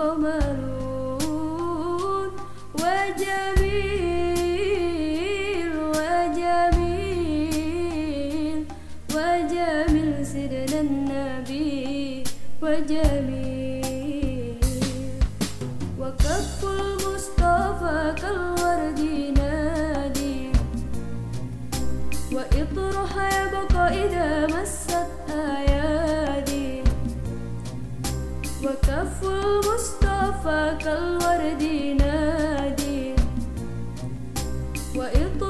قمر وجميل وجميل وجميل سيدنا النبي وجميل وكف المصطفى كالورد نادي وإطرح يبقى إذا مست آيات وكف المصطفى كالورد نادي. وإطلاق